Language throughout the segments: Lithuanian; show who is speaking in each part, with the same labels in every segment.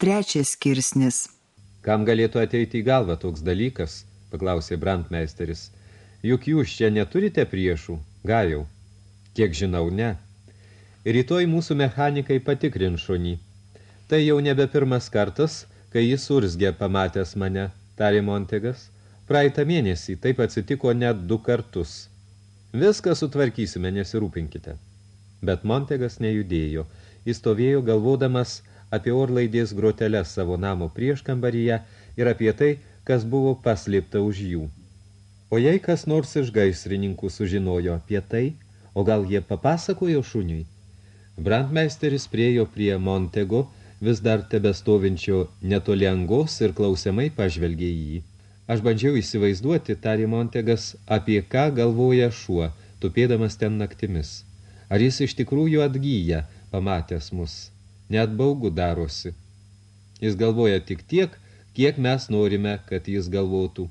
Speaker 1: Trečias skirsnis.
Speaker 2: Kam galėtų ateiti į galvą toks dalykas, paklausė Brandmeisteris. Juk jūs čia neturite priešų, gajau. Kiek žinau, ne. Rytoj mūsų mechanikai patikrins šunį. Tai jau nebe pirmas kartas, kai jis urzgė pamatęs mane, tarė Montegas. Praeitą mėnesį taip atsitiko net du kartus. Viską sutvarkysime, nesirūpinkite. Bet Montegas nejudėjo. Jis stovėjo galvodamas apie orlaidės groteles savo namo prieškambaryje ir apie tai, kas buvo paslėpta už jų. O jei kas nors iš gaisrininkų sužinojo apie tai, o gal jie papasakojo šuniui, Brandmeisteris priejo prie Montego, vis dar tebestovinčio netoli angos ir klausiamai pažvelgė į jį. Aš bandžiau įsivaizduoti, tarė Montegas, apie ką galvoja šuo, tupėdamas ten naktimis. Ar jis iš tikrųjų atgyja, pamatęs mus. Net baugu darosi. Jis galvoja tik tiek, kiek mes norime, kad jis galvotų.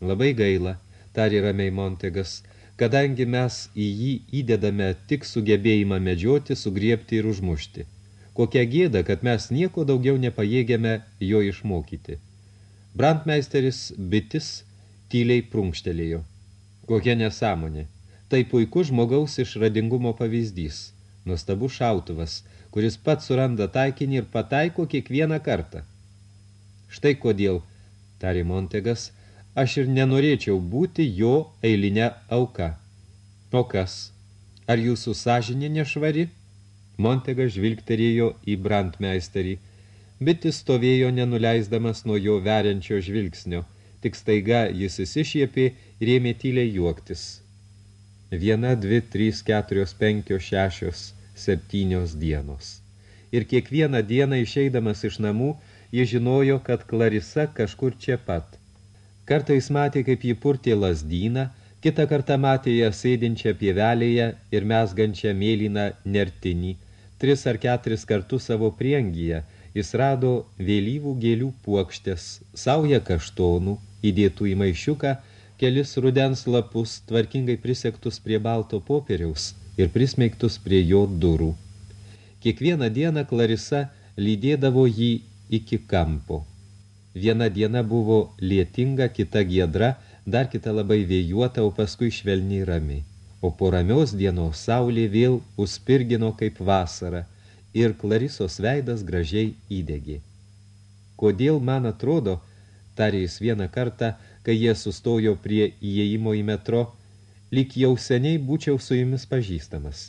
Speaker 2: Labai gaila, tarė ramiai Montegas, kadangi mes į jį įdedame tik sugebėjimą medžioti, sugriepti ir užmušti. Kokia gėda, kad mes nieko daugiau nepajėgiame jo išmokyti. Brandmeisteris bitis tyliai prunkštelėjo. Kokia nesąmonė. Tai puikus žmogaus išradingumo pavyzdys. Nuostabu šautuvas, kuris pats suranda taikinį ir pataiko kiekvieną kartą. Štai kodėl, tarė Montegas, aš ir nenorėčiau būti jo eilinę auką. O kas? Ar jūsų sąžinė nešvari? Montega žvilgterėjo į Brandmeisterį, bet jis stovėjo nenuleisdamas nuo jo veriančio žvilgsnio, tik staiga jis įsišiepė ir ėmė tyliai juoktis. Viena, dvi, trys, keturios, penkios, šešios, septynios dienos. Ir kiekvieną dieną išeidamas iš namų, jis žinojo, kad Klarisa kažkur čia pat – Kartais matė, kaip jį purtė lasdyną, kitą kartą matė ją sėdinčią pievelėje ir mesgančią mėlyną nertinį. Tris ar keturis kartus savo priengyje jis rado vėlyvų gėlių puokštės, saują kaštonų, įdėtų į maišiuką, kelis rudens lapus, tvarkingai prisektus prie balto popieriaus ir prismeigtus prie jo durų. Kiekvieną dieną Klarisa lydėdavo jį iki kampo. Viena diena buvo lietinga, kita giedra, dar kita labai vėjuota, o paskui švelniai ramiai. O po ramios dienos saulė vėl užspirgino kaip vasara ir Klarisos veidas gražiai įdegė. Kodėl man atrodo, tarė jis vieną kartą, kai jie sustojo prie įėjimo į metro, lyg jau seniai būčiau su jumis pažįstamas.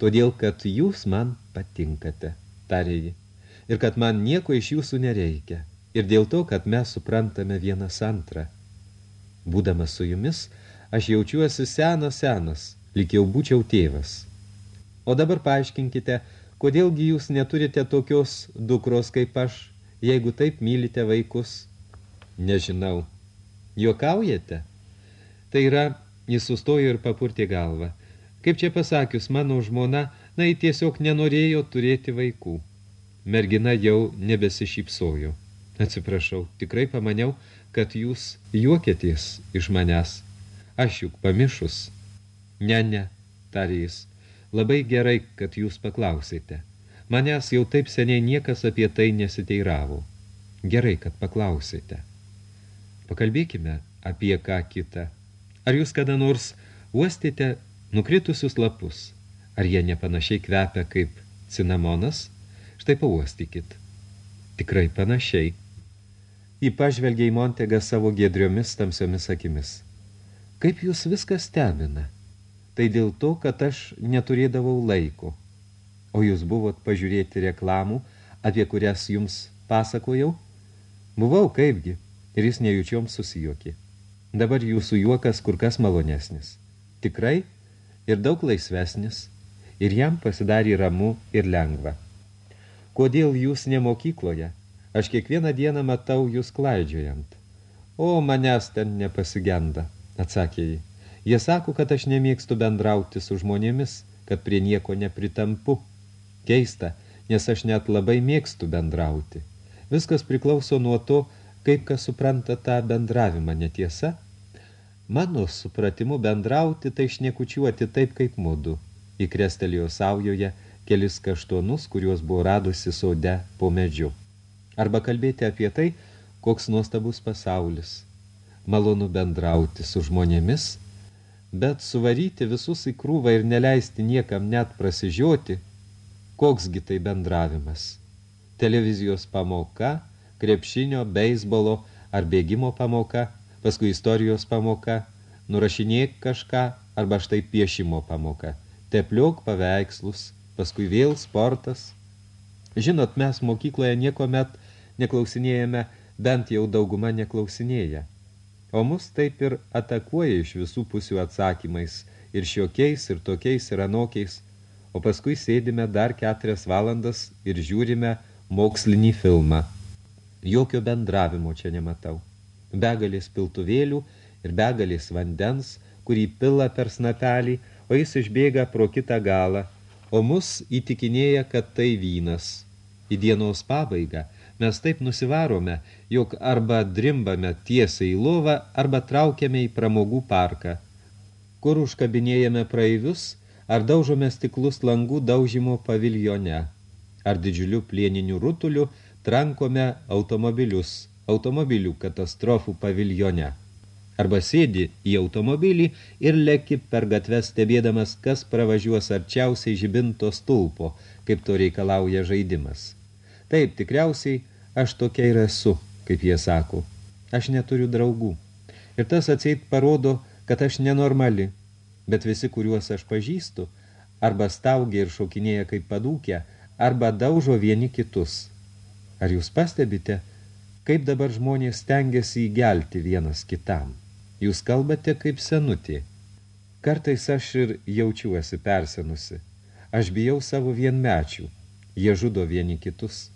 Speaker 2: Todėl, kad jūs man patinkate, tarė ji, ir kad man nieko iš jūsų nereikia ir dėl to, kad mes suprantame vienas antrą. Būdamas su jumis, aš jaučiuosi senas senas, lyg jau būčiau tėvas. O dabar paaiškinkite, kodėlgi jūs neturite tokios dukros kaip aš, jeigu taip mylite vaikus? Nežinau. Juokaujate? Tai yra, jis sustojo ir papurtė galvą. Kaip čia pasakius, mano žmona, na, tiesiog nenorėjo turėti vaikų. Mergina jau nebesišypsojo. Atsiprašau, tikrai pamaniau, kad jūs juokėtės iš manęs. Aš juk pamišus. Ne, ne, tarė jis. Labai gerai, kad jūs paklausėte. Manęs jau taip seniai niekas apie tai nesiteiravo. Gerai, kad paklausėte. Pakalbėkime apie ką kitą. Ar jūs kada nors uostėte nukritusius lapus? Ar jie nepanašiai kvepia kaip cinamonas? Štai pauostykit. Tikrai panašiai. Į pažvelgė į Montegą savo giedriomis tamsiomis akimis. Kaip jūs viskas stebina? Tai dėl to, kad aš neturėdavau laiko. O jūs buvot pažiūrėti reklamų, apie kurias jums pasakojau? Buvau kaipgi, ir jis nejučiom susijokė. Dabar jūsų juokas kur kas malonesnis. Tikrai ir daug laisvesnis, ir jam pasidarė ramu ir lengva. Kodėl jūs ne mokykloje? Aš kiekvieną dieną matau jūs klaidžiojant. O, manęs ten nepasigenda, atsakė jį. Jie sako, kad aš nemėgstu bendrauti su žmonėmis, kad prie nieko nepritampu. Keista, nes aš net labai mėgstu bendrauti. Viskas priklauso nuo to, kaip kas supranta tą bendravimą, netiesa? Mano supratimu bendrauti tai šnekučiuoti taip kaip mudu. Įkrestelėjo saujoje kelis kaštonus, kuriuos buvo radusi sode po medžiu. Arba kalbėti apie tai, koks nuostabus pasaulis. Malonu bendrauti su žmonėmis, bet suvaryti visus į krūvą ir neleisti niekam net prasižioti, koksgi tai bendravimas. Televizijos pamoka, krepšinio, beisbolo ar bėgimo pamoka, paskui istorijos pamoka, nurašinėk kažką arba štai piešimo pamoka, tepliok paveikslus, paskui vėl sportas. Žinot, mes mokykloje nieko met neklausinėjame, bent jau dauguma neklausinėja. O mus taip ir atakuoja iš visų pusių atsakymais, ir šiokiais, ir tokiais, ir anokiais, o paskui sėdime dar keturias valandas ir žiūrime mokslinį filmą. Jokio bendravimo čia nematau. Begalės piltuvėlių ir begalės vandens, kurį pila per snapelį, o jis išbėga pro kitą galą, o mus įtikinėja, kad tai vynas. Į dienos pabaigą mes taip nusivarome, jog arba drimbame tiesiai į lovą, arba traukiame į pramogų parką, kur užkabinėjame praeivius, ar daužome stiklus langų daužymo paviljone, ar didžiuliu plieniniu rutuliu trankome automobilius, automobilių katastrofų paviljone arba sėdi į automobilį ir leki per gatves stebėdamas, kas pravažiuos arčiausiai žibinto stulpo, kaip to reikalauja žaidimas. Taip, tikriausiai, aš tokia ir esu, kaip jie sako. Aš neturiu draugų. Ir tas atseit parodo, kad aš nenormali, bet visi, kuriuos aš pažįstu, arba staugia ir šokinėja kaip padūkę, arba daužo vieni kitus. Ar jūs pastebite, kaip dabar žmonės stengiasi įgelti vienas kitam? Jūs kalbate kaip senutė. Kartais aš ir jaučiuosi persenusi. Aš bijau savo vienmečių. Jie žudo vieni kitus.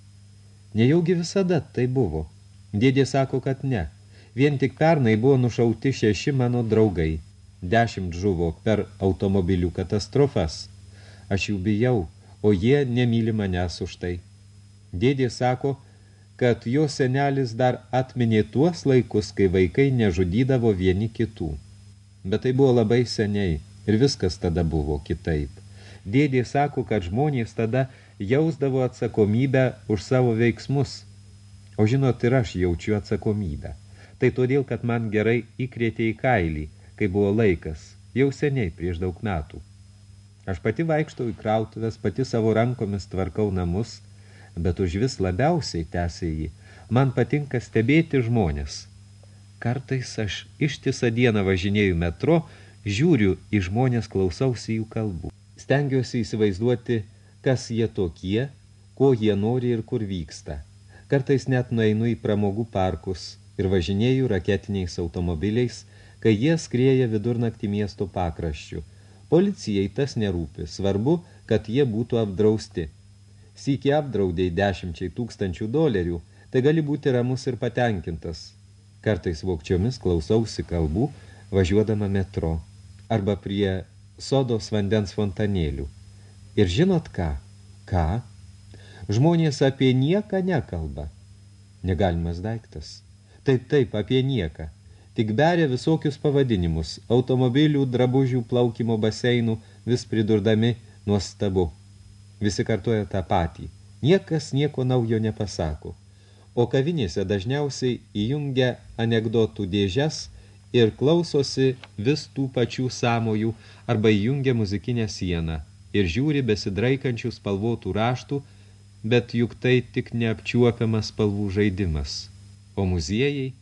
Speaker 2: Nejaugi visada tai buvo. Dėdė sako, kad ne. Vien tik pernai buvo nušauti šeši mano draugai. Dešimt žuvo per automobilių katastrofas. Aš jų bijau, o jie nemyli manęs už tai. Dėdė sako, kad kad jo senelis dar atminė tuos laikus, kai vaikai nežudydavo vieni kitų. Bet tai buvo labai seniai ir viskas tada buvo kitaip. Dėdė sako, kad žmonės tada jausdavo atsakomybę už savo veiksmus. O žinot, ir aš jaučiu atsakomybę. Tai todėl, kad man gerai įkrėtė į kailį, kai buvo laikas, jau seniai prieš daug metų. Aš pati vaikštau į krautuvės, pati savo rankomis tvarkau namus – bet už vis labiausiai tęsė jį. Man patinka stebėti žmonės. Kartais aš ištisą dieną važinėjau metro, žiūriu į žmonės, klausausi jų kalbų. Stengiuosi įsivaizduoti, kas jie tokie, ko jie nori ir kur vyksta. Kartais net nueinu į pramogų parkus ir važinėjau raketiniais automobiliais, kai jie skrieja vidurnaktį miesto pakraščių. Policijai tas nerūpi, svarbu, kad jie būtų apdrausti – sykį apdraudėjai dešimčiai tūkstančių dolerių, tai gali būti ramus ir patenkintas. Kartais vokčiomis klausausi kalbų, važiuodama metro, arba prie sodos vandens fontanėlių. Ir žinot ką? Ką? Žmonės apie nieką nekalba. Negalimas daiktas. Taip, taip, apie nieką. Tik beria visokius pavadinimus, automobilių, drabužių, plaukimo baseinų, vis pridurdami nuostabu. Visi kartuoja tą patį. Niekas nieko naujo nepasako. O kavinėse dažniausiai įjungia anegdotų dėžes ir klausosi vis tų pačių samojų arba įjungia muzikinę sieną ir žiūri besidraikančių spalvotų raštų, bet juk tai tik neapčiuopiamas spalvų žaidimas. O muziejai?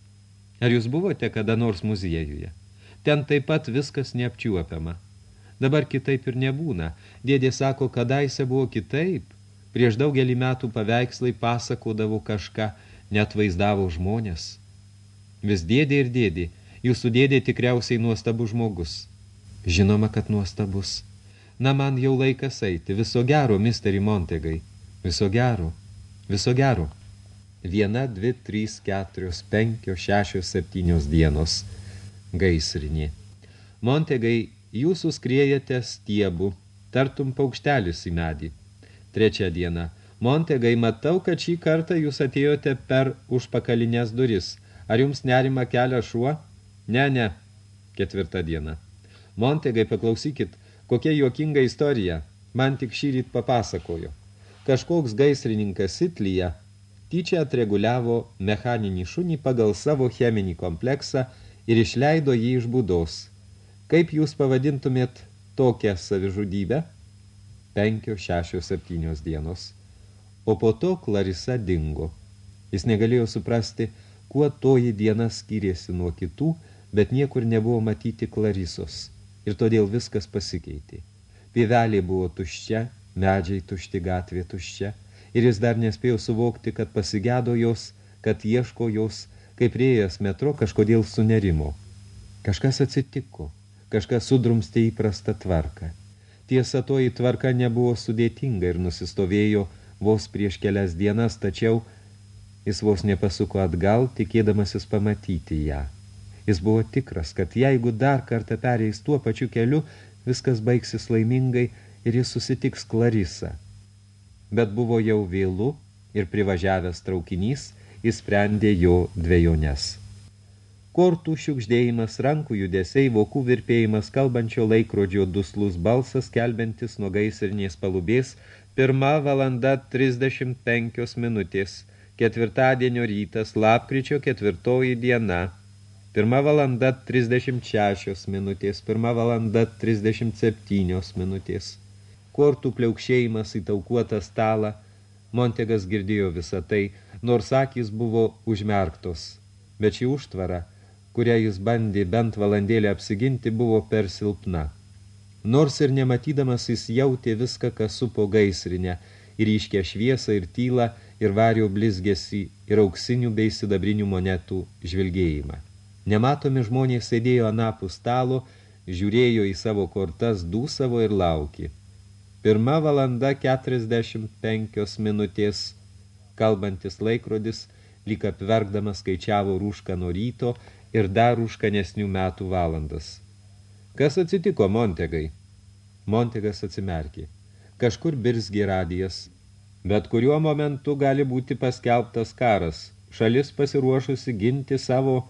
Speaker 2: Ar jūs buvote kada nors muziejuje? Ten taip pat viskas neapčiuopiama. Dabar kitaip ir nebūna. Dėdė sako, kadaise buvo kitaip. Prieš daugelį metų paveikslai pasakodavo kažką, net vaizdavo žmonės. Vis dėdė ir dėdė, jūsų dėdė tikriausiai nuostabus žmogus. Žinoma, kad nuostabus. Na, man jau laikas eiti. Viso gero, misteri Montegai. Viso gero. Viso gero. Viena, dvi, trys, keturios, penkios, šešios, septynios dienos. Gaisrinė. Montegai Jūsų skriejate stiebų, tartum paukštelis į medį. Trečia diena. Montegai, matau, kad šį kartą jūs atėjote per užpakalinės duris. Ar jums nerima kelia šuo? Ne, ne. Ketvirta diena. Montegai, paklausykit, kokia juokinga istorija. Man tik šį ryt papasakojo. Kažkoks gaisrininkas Sitlyje tyčia atreguliavo mechaninį šunį pagal savo cheminį kompleksą ir išleido jį iš būdos. Kaip jūs pavadintumėt tokią savižudybę? Penkios, šešios, septynios dienos. O po to Klarisa dingo. Jis negalėjo suprasti, kuo toji diena skyrėsi nuo kitų, bet niekur nebuvo matyti Klarisos. Ir todėl viskas pasikeitė. Pievelė buvo tuščia, medžiai tušti, gatvė tuščia – ir jis dar nespėjo suvokti, kad pasigėdo jos, kad ieško jos, kaip prieėjęs metro kažkodėl sunerimo. Kažkas atsitiko, kažkas sudrumstė įprastą tvarką. Tiesa, toji tvarka nebuvo sudėtinga ir nusistovėjo vos prieš kelias dienas, tačiau jis vos nepasuko atgal, tikėdamasis pamatyti ją. Jis buvo tikras, kad jeigu dar kartą pereis tuo pačiu keliu, viskas baigsis laimingai ir jis susitiks Klarisą bet buvo jau vėlu ir privažiavęs traukinys įsprendė jo dviejones. Kortų šiukždėjimas, rankų judesiai, vokų virpėjimas, kalbančio laikrodžio duslus balsas, kelbentis nuo gaisrinės palubės, pirma valanda 35 minutės, ketvirtadienio rytas, lapkričio ketvirtoji diena, pirma valanda 36 minutės, pirma valanda 37 minutės kortų pliaukšėjimas į taukuotą stalą. Montegas girdėjo visą tai, nors akys buvo užmerktos, bet ši užtvara, kurią jis bandė bent valandėlę apsiginti, buvo per silpna. Nors ir nematydamas jis jautė viską, kas supo gaisrinę, ir iškę šviesą, ir tylą, ir vario blizgesį, ir auksinių bei sidabrinių monetų žvilgėjimą. Nematomi žmonės sėdėjo anapų stalo, žiūrėjo į savo kortas, dūsavo ir laukė. Pirma valanda 45 minutės, kalbantis laikrodis, lyg apverkdamas skaičiavo rūšką nuo ryto ir dar rūškanesnių metų valandas. Kas atsitiko Montegai? Montegas atsimerkė. Kažkur birzgi radijas. Bet kuriuo momentu gali būti paskelbtas karas. Šalis pasiruošusi ginti savo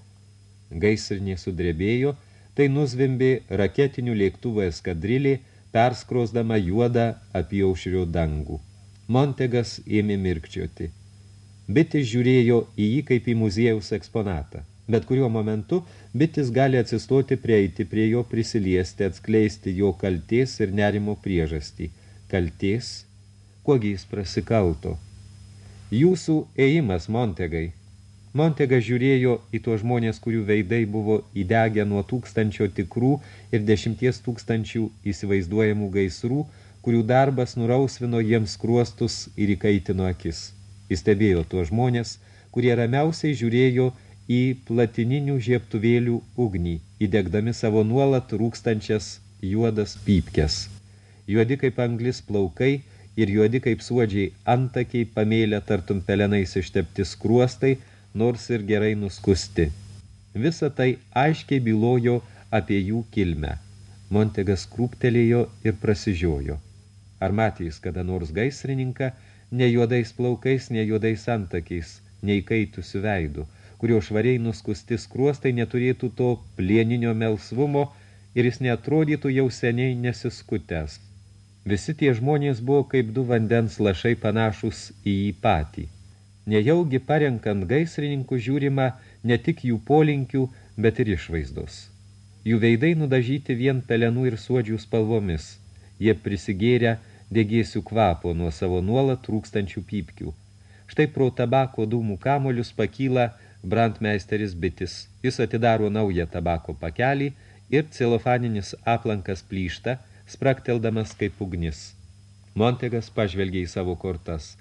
Speaker 2: gaisrinė sudrebėjo, tai nuzvimbė raketinių lėktuvų eskadrilį, perskrosdama juodą apjaušrio dangų. Montegas ėmė mirkčioti. Bitis žiūrėjo į jį kaip į muziejaus eksponatą. Bet kuriuo momentu bitis gali atsistoti prieiti prie jo prisiliesti, atskleisti jo kalties ir nerimo priežastį. Kalties, kuogi jis prasikalto. Jūsų ėjimas, Montegai, Montega žiūrėjo į tuos žmonės, kurių veidai buvo įdegę nuo tūkstančio tikrų ir dešimties tūkstančių įsivaizduojamų gaisrų, kurių darbas nurausvino jiems kruostus ir įkaitino akis. Jis stebėjo tuos žmonės, kurie ramiausiai žiūrėjo į platininių žieptuvėlių ugnį, įdegdami savo nuolat rūkstančias juodas pypkes. Juodi kaip anglis plaukai ir juodi kaip suodžiai antakiai pamėlę tartum pelenais ištepti skruostai, nors ir gerai nuskusti. Visa tai aiškiai bylojo apie jų kilmę. Montegas krūptelėjo ir prasižiojo. Ar matys kada nors gaisrininką, ne juodais plaukais, ne juodais antakiais, neįkaitusių veidų, kurio švariai nuskusti skruostai neturėtų to plieninio melsvumo ir jis neatrodytų jau seniai nesiskutęs. Visi tie žmonės buvo kaip du vandens lašai panašus į jį patį. Nejaugi parenkant gaisrininkų žiūrima ne tik jų polinkių, bet ir išvaizdos. Jų veidai nudažyti vien pelenų ir suodžių spalvomis. Jie prisigėrę degėsių kvapo nuo savo nuolat trūkstančių pypkių. Štai pro tabako dūmų kamolius pakyla brandmeisteris bitis. Jis atidaro naują tabako pakelį ir celofaninis aplankas plyšta, sprakteldamas kaip ugnis. Montegas pažvelgė į savo kortas.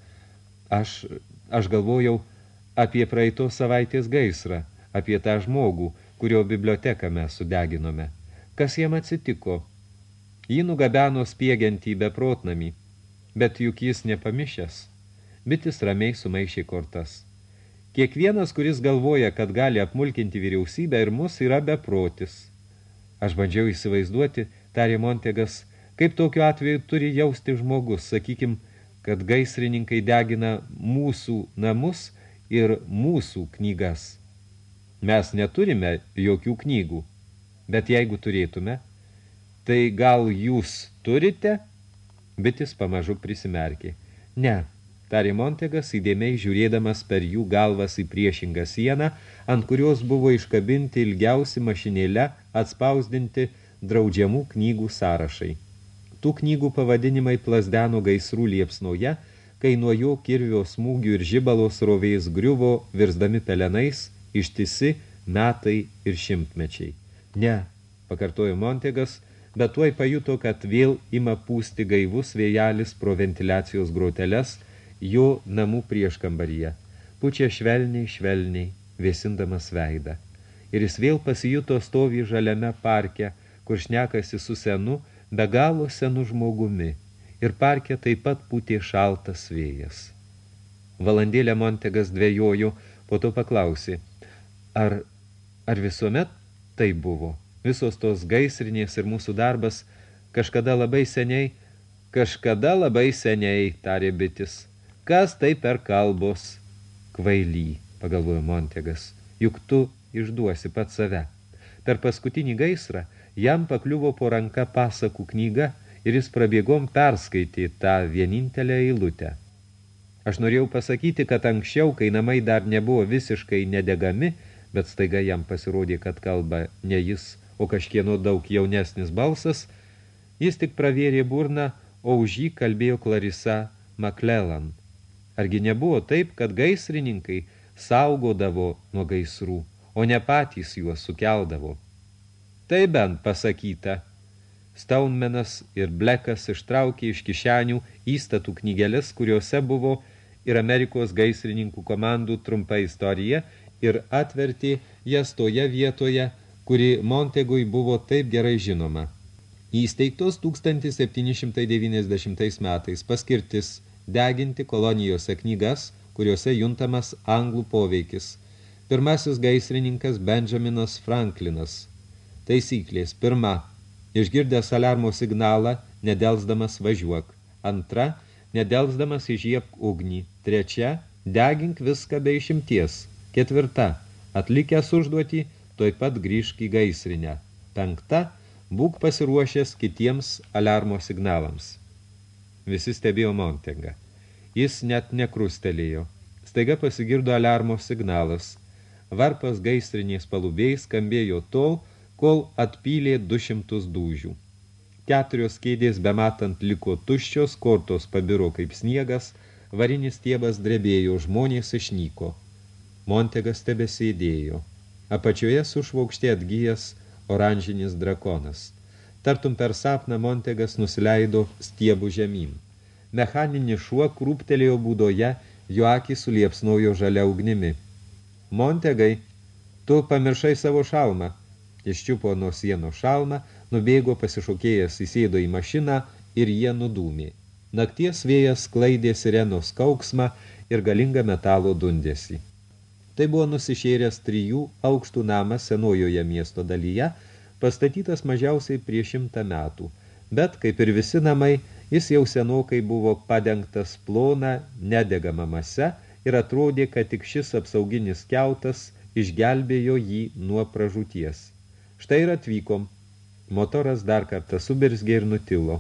Speaker 2: Aš Aš galvojau apie praeitos savaitės gaisrą, apie tą žmogų, kurio biblioteką mes sudeginome. Kas jam atsitiko? Jį nugabeno spiegiantį beprotnamį, bet juk jis nepamišęs. Bitis ramiai sumaišė kortas. Kiekvienas, kuris galvoja, kad gali apmulkinti vyriausybę ir mus, yra beprotis. Aš bandžiau įsivaizduoti, tarė Montegas, kaip tokiu atveju turi jausti žmogus, sakykim, kad gaisrininkai degina mūsų namus ir mūsų knygas. Mes neturime jokių knygų, bet jeigu turėtume, tai gal jūs turite? Bitis pamažu prisimerkė. Ne, tarė Montegas, įdėmiai žiūrėdamas per jų galvas į priešingą sieną, ant kurios buvo iškabinti ilgiausi mašinėle atspausdinti draudžiamų knygų sąrašai. Tų knygų pavadinimai plasdeno gaisrų liepsnoje, kai nuo jo kirvio smūgių ir žibalos rovės griuvo, virsdami pelenais, ištisi metai ir šimtmečiai. Ne, pakartojo Montegas, bet tuoj pajuto, kad vėl ima pūsti gaivus vėjelis pro ventiliacijos groteles jo namų prieškambaryje. Pučia švelniai, švelniai, vėsindamas veidą. Ir jis vėl pasijuto stovį žaliame parke, kur šnekasi su senu, be galo senu žmogumi. Ir parke taip pat pūtė šaltas vėjas. Valandėlę Montegas dvėjojo, po to paklausė, ar, ar visuomet tai buvo? visos tos gaisrinės ir mūsų darbas kažkada labai seniai, kažkada labai seniai, tarė bitis. Kas tai per kalbos? Kvaily, pagalvojo Montegas, juk tu išduosi pat save. Per paskutinį gaisrą jam pakliuvo po ranka pasakų knyga ir jis prabėgom perskaitė tą vienintelę eilutę. Aš norėjau pasakyti, kad anksčiau, kai namai dar nebuvo visiškai nedegami, bet staiga jam pasirodė, kad kalba ne jis, o kažkieno daug jaunesnis balsas, jis tik pravėrė burną, o už jį kalbėjo Clarisa McLellan. Argi nebuvo taip, kad gaisrininkai saugodavo nuo gaisrų, o ne patys juos sukeldavo? Tai bent pasakyta. Stonemenas ir Blekas ištraukė iš kišenių įstatų knygelės, kuriuose buvo ir Amerikos gaisrininkų komandų trumpa istorija ir atvertė jas toje vietoje, kuri Montegui buvo taip gerai žinoma. Įsteigtos 1790 metais paskirtis deginti kolonijose knygas, kuriuose juntamas anglų poveikis. Pirmasis gaisrininkas Benjaminas Franklinas. Taisyklės. Pirma. Išgirdęs alarmo signalą, nedelsdamas važiuok. Antra. Nedelsdamas įžiebk ugnį. Trečia. Degink viską be išimties. Ketvirta. Atlikęs užduotį, tuoj pat grįžk į gaisrinę. Penkta, būk pasiruošęs kitiems alarmo signalams. Visi stebėjo Montegą. Jis net nekrustelėjo. Staiga pasigirdo alarmo signalas. Varpas gaisrinės palubėjai skambėjo tol, kol atpylė du šimtus dūžių. Keturios kėdės bematant liko tuščios, kortos pabiro kaip sniegas, varinis tiebas drebėjo, žmonės išnyko. Montegas tebesėdėjo. Apačioje sušvaukštė atgyjas oranžinis drakonas. Tartum per sapną Montegas nusileido stiebų žemyn. Mechaninis šuo krūptelėjo būdoje, jo akį suliepsnojo žalia ugnimi. Montegai, tu pamiršai savo šalmą. Iščiupo nuo sieno šalmą, nubėgo pasišokėjęs, įsėdo į mašiną ir jie nudūmė. Nakties vėjas sklaidė sirenos kauksmą ir galingą metalo dundėsi. Tai buvo nusišėręs trijų aukštų namas senojoje miesto dalyje, pastatytas mažiausiai prieš šimtą metų, bet, kaip ir visi namai, jis jau senokai buvo padengtas plona, nedegama mase ir atrodė, kad tik šis apsauginis keutas išgelbėjo jį nuo pražūties. Štai ir atvykom. Motoras dar kartą subirzgė ir nutilo.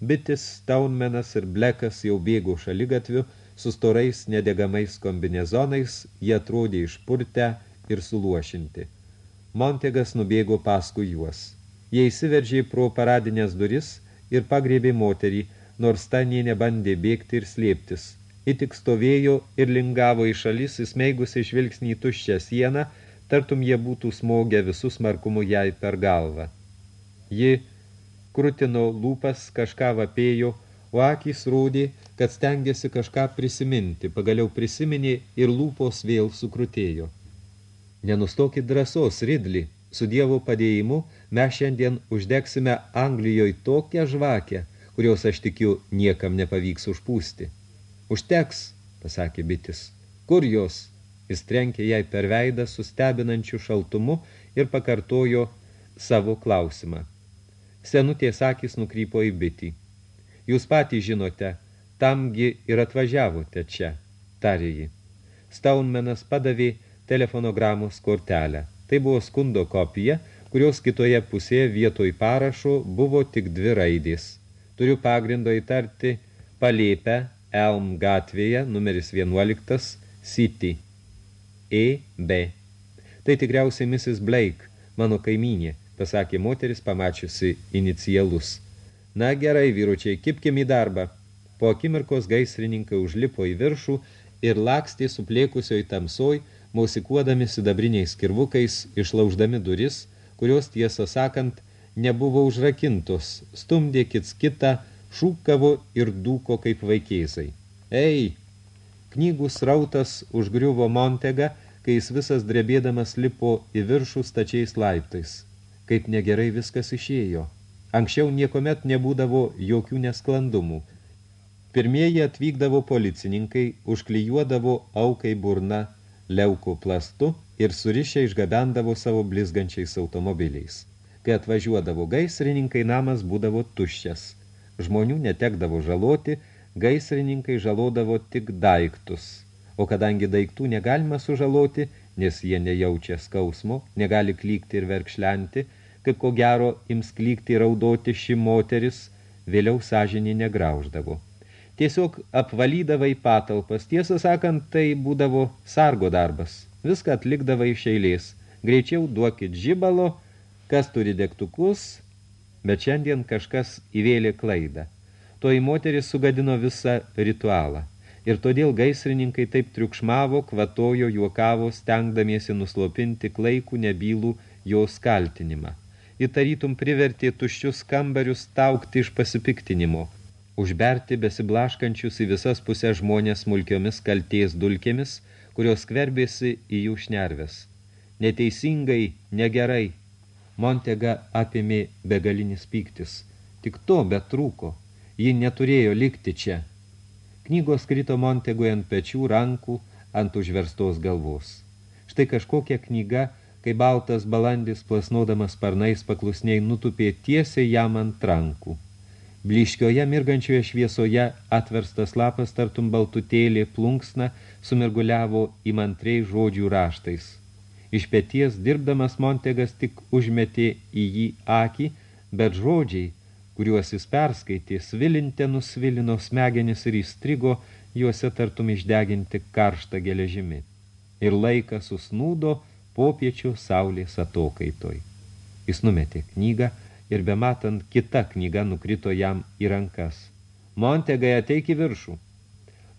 Speaker 2: Bitis, Stonemenas ir Blekas jau bėgo šaligatviu, su storais nedegamais kombinezonais, jie atrodė išpurtę ir suluošinti. Montegas nubėgo paskui juos. Jie įsiveržė pro paradinės duris ir pagrėbė moterį, nors ta nė nebandė bėgti ir slėptis. Ji tik stovėjo ir lingavo į šalis, įsmeigusi žvilgsnį tuščią sieną, tartum jie būtų smogę visus markumu jai per galvą. Ji krutino lūpas, kažką vapėjo, o akys rodė, kad stengiasi kažką prisiminti, pagaliau prisiminė ir lūpos vėl sukrutėjo. Nenustokit drąsos, Ridli, su Dievo padėjimu mes šiandien uždegsime Anglijoje tokią žvakę, kurios aš tikiu niekam nepavyks užpūsti. Užteks, pasakė bitis. Kur jos? Jis trenkė jai per veidą su stebinančiu šaltumu ir pakartojo savo klausimą. Senutės akis nukrypo į bitį. Jūs patys žinote, tamgi ir atvažiavote čia, tarė ji. Stonemenas padavė telefonogramos kortelę. Tai buvo skundo kopija, kurios kitoje pusėje vietoj parašo buvo tik dvi raidės. Turiu pagrindo įtarti palėpę Elm gatvėje, numeris 11, City. E. B. Tai tikriausiai Mrs. Blake, mano kaimynė, pasakė moteris, pamačiusi inicialus. Na gerai, vyručiai, kipkim į darbą. Po akimirkos gaisrininkai užlipo į viršų ir lakstė suplėkusioj tamsoj, mausikuodami sidabriniais kirvukais, išlauždami duris, kurios tiesą sakant nebuvo užrakintos, stumdė kits kitą, šūkavo ir dūko kaip vaikėzai. Ei! Knygų srautas užgriuvo Montegą, kai jis visas drebėdamas lipo į viršų stačiais laiptais. Kaip negerai viskas išėjo. Anksčiau niekomet nebūdavo jokių nesklandumų. Pirmieji atvykdavo policininkai, užklijuodavo aukai burna leukų plastu ir surišę išgabendavo savo blizgančiais automobiliais. Kai atvažiuodavo gaisrininkai, namas būdavo tuščias. Žmonių netekdavo žaloti, gaisrininkai žalodavo tik daiktus. O kadangi daiktų negalima sužaloti, nes jie nejaučia skausmo, negali klykti ir verkšlenti, kaip ko gero ims klykti ir raudoti ši moteris, vėliau sąžinį negrauždavo. Tiesiog apvalydavai patalpas, tiesą sakant, tai būdavo sargo darbas. Viską atlikdavai iš eilės. Greičiau duokit žibalo, kas turi degtukus, bet šiandien kažkas įvėlė klaidą. Toji moteris sugadino visą ritualą. Ir todėl gaisrininkai taip triukšmavo, kvatojo, juokavo, stengdamiesi nuslopinti klaikų nebylų jos kaltinimą. Įtarytum privertė tuščius kambarius taukti iš pasipiktinimo – užberti besiblaškančius į visas pusės žmonės smulkiomis kalties dulkėmis, kurios skverbėsi į jų šnerves. Neteisingai, negerai. Montega apėmė begalinis pyktis. Tik to betrūko. Ji neturėjo likti čia. Knygos krito Montegui ant pečių rankų, ant užverstos galvos. Štai kažkokia knyga, kai baltas balandis plasnodamas sparnais paklusniai nutupė tiesiai jam ant rankų. Bliškioje mirgančioje šviesoje atverstas lapas tartum baltutėlė plunksna sumirguliavo įmantriai žodžių raštais. Iš pėties dirbdamas Montegas tik užmetė į jį akį, bet žodžiai, kuriuos jis perskaitė, svilinte nusvilino smegenis ir įstrigo juose tartum išdeginti karštą geležimi. Ir laikas susnūdo popiečio saulės atokaitoj. Jis numetė knygą, ir bematant kita knyga nukrito jam į rankas. Montegai ateik į viršų.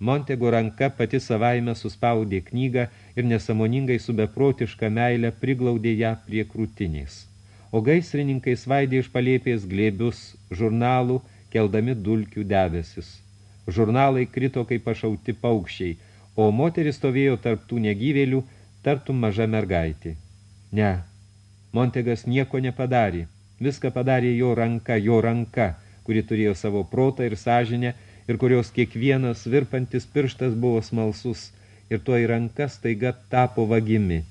Speaker 2: Montego ranka pati savaime suspaudė knygą ir nesamoningai su beprotiška meilė priglaudė ją prie krūtinės. O gaisrininkai svaidė iš palėpės glėbius žurnalų, keldami dulkių debesis. Žurnalai krito kaip pašauti paukščiai, o moteris stovėjo tarp tų negyvėlių, tartum maža mergaitė. Ne, Montegas nieko nepadarė. Viską padarė jo ranka, jo ranka, kuri turėjo savo protą ir sąžinę ir kurios kiekvienas virpantis pirštas buvo smalsus ir tuo į rankas taiga tapo vagimi.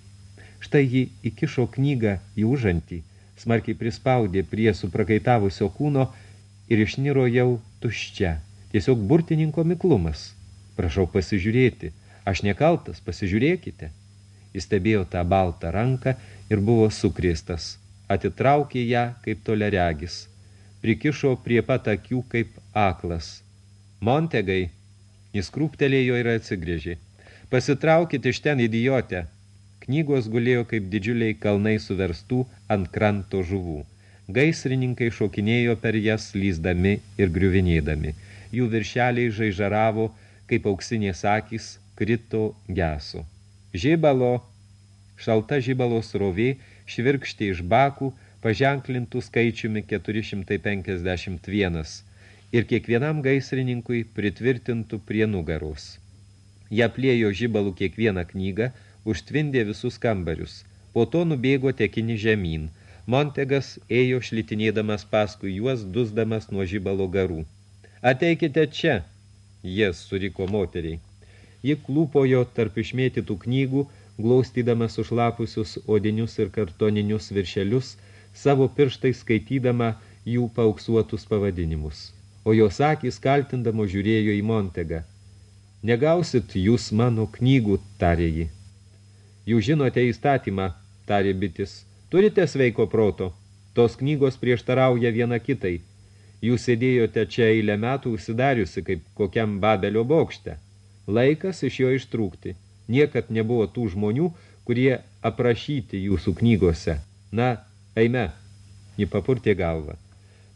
Speaker 2: Štai ji įkišo knygą į užantį, smarkiai prispaudė prie suprakaitavusio kūno ir išniro jau tuščia. Tiesiog burtininko miklumas. Prašau pasižiūrėti. Aš nekaltas, pasižiūrėkite. Jis stebėjo tą baltą ranką ir buvo sukrėstas atitraukė ją kaip toleregis, prikišo prie pat akių kaip aklas. Montegai, jis krūptelėjo ir atsigrėžė. Pasitraukit iš ten, idiotę. Knygos gulėjo kaip didžiuliai kalnai suverstų ant kranto žuvų. Gaisrininkai šokinėjo per jas lyzdami ir griuvinėdami. Jų viršeliai žaižaravo, kaip auksinės akys, krito geso. Žibalo, šalta žibalo srovė švirkštė iš bakų, paženklintų skaičiumi 451 ir kiekvienam gaisrininkui pritvirtintų prie nugaros. Jie plėjo žibalų kiekvieną knygą, užtvindė visus kambarius, po to nubėgo tekini žemyn. Montegas ėjo šlitinėdamas paskui juos, dusdamas nuo žibalo garų. Ateikite čia, jas suriko moteriai. Ji klūpojo tarp išmėtytų knygų, glaustydamas užlapusius odinius ir kartoninius viršelius, savo pirštai skaitydama jų pauksuotus pavadinimus. O jos akys kaltindamo žiūrėjo į Montegą. Negausit jūs mano knygų, tarė ji. Jūs žinote įstatymą, tarė bitis. Turite sveiko proto. Tos knygos prieštarauja viena kitai. Jūs sėdėjote čia eilę metų užsidariusi kaip kokiam Babelio bokšte. Laikas iš jo ištrūkti. Niekad nebuvo tų žmonių, kurie aprašyti jūsų knygose. Na, eime, ji papurtė galvą.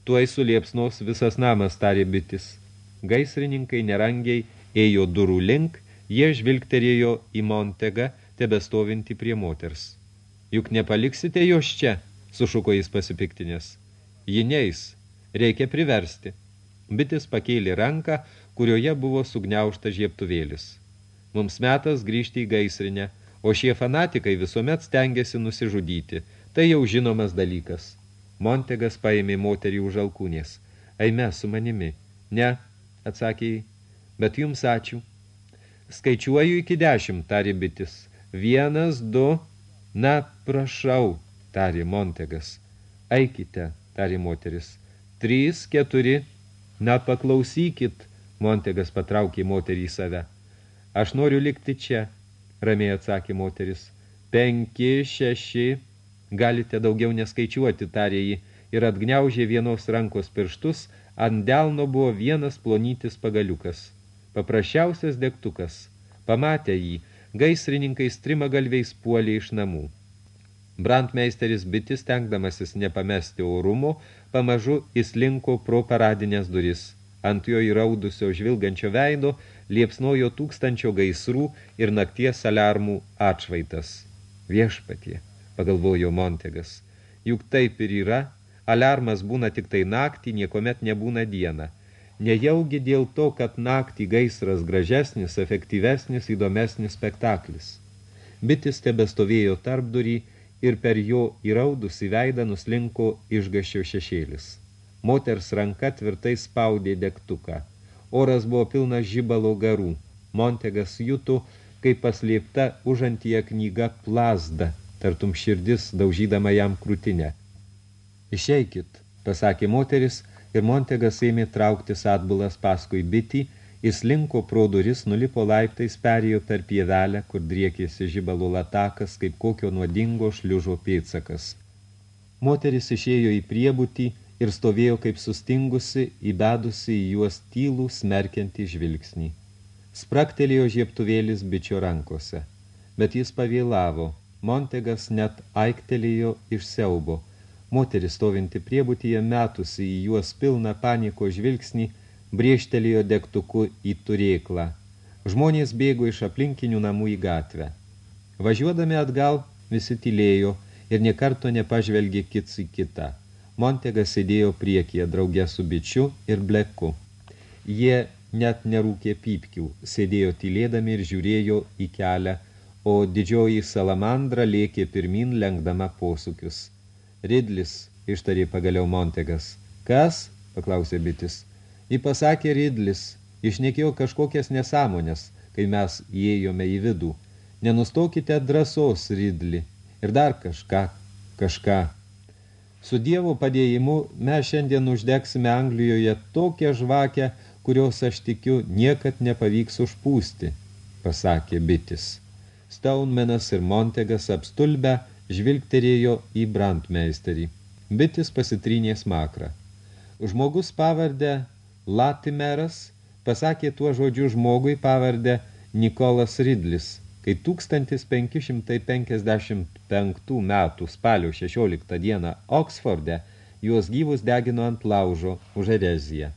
Speaker 2: Tuoj suliepsnos visas namas tarė bitis. Gaisrininkai nerangiai ėjo durų link, jie žvilgterėjo į Montegą, tebestovinti prie moters. Juk nepaliksite jos čia, sušuko jis pasipiktinės. Ji neis, reikia priversti. Bitis pakėlė ranką, kurioje buvo sugniaušta žieptuvėlis. Mums metas grįžti į gaisrinę, o šie fanatikai visuomet stengiasi nusižudyti. Tai jau žinomas dalykas. Montegas paėmė moterį už alkūnės. Eime su manimi. Ne, atsakė jį, bet jums ačiū. Skaičiuoju iki dešimt, tarė bitis. Vienas, du, na, prašau, tarė Montegas. Eikite, tarė moteris. Trys, keturi, na, paklausykit, Montegas patraukė moterį į save. Aš noriu likti čia, ramiai atsakė moteris. Penki, šeši, galite daugiau neskaičiuoti, tarė jį, ir atgniaužė vienos rankos pirštus, ant delno buvo vienas plonytis pagaliukas. Paprasčiausias degtukas. Pamatę jį, gaisrininkai strima galviais puolė iš namų. Brandmeisteris bitis, tenkdamasis nepamesti orumo, pamažu įslinko pro paradinės duris. Ant jo įraudusio žvilgančio veido liepsnojo tūkstančio gaisrų ir nakties aliarmų atšvaitas. Viešpatie, pagalvojo Montegas, juk taip ir yra, aliarmas būna tik tai naktį, niekomet nebūna dieną. Nejaugi dėl to, kad naktį gaisras gražesnis, efektyvesnis, įdomesnis spektaklis. Bitis tebestovėjo tarp durį ir per jo įraudusį veidą nuslinko išgaščio šešėlis. Moters ranka tvirtai spaudė degtuką. Oras buvo pilnas žibalo garų. Montegas juto, kaip paslėpta užantyje knyga plazda, tartum širdis daužydama jam krūtinę. Išeikit, pasakė moteris, ir Montegas ėmė trauktis atbulas paskui bitį, jis linko pro duris, nulipo laiptais, perėjo per pievelę, kur driekėsi žibalo latakas, kaip kokio nuodingo šliužo pėtsakas. Moteris išėjo į priebutį, ir stovėjo kaip sustingusi, įbedusi į juos tylų smerkiantį žvilgsnį. Spraktelėjo žieptuvėlis bičio rankose, bet jis pavėlavo, Montegas net aiktelėjo iš siaubo. Moteris stovinti priebutyje metusi į juos pilną paniko žvilgsnį, brėžtelėjo degtuku į turėklą. Žmonės bėgo iš aplinkinių namų į gatvę. Važiuodami atgal, visi tylėjo ir niekarto nepažvelgė kits į kitą. Montegas sėdėjo priekyje draugė su bičiu ir bleku. Jie net nerūkė pypkių, sėdėjo tylėdami ir žiūrėjo į kelią, o didžioji salamandra lėkė pirmin, lengdama posūkius. Ridlis, ištarė pagaliau Montegas. Kas? paklausė bitis. Ji pasakė Ridlis, išnekėjo kažkokias nesąmonės, kai mes įėjome į vidų. Nenustokite drąsos, Ridli, ir dar kažką, kažką. Su Dievo padėjimu mes šiandien uždegsime Anglijoje tokią žvakę, kurios aš tikiu niekad nepavyks užpūsti, pasakė bitis. Stonemenas ir Montegas apstulbę žvilgterėjo į Brandmeisterį. Bitis pasitrynė smakrą. Žmogus pavardę Latimeras pasakė tuo žodžiu žmogui pavardę Nikolas Ridlis – kai 1555 metų spalio 16 dieną Oksforde juos gyvus degino ant laužo už ereziją.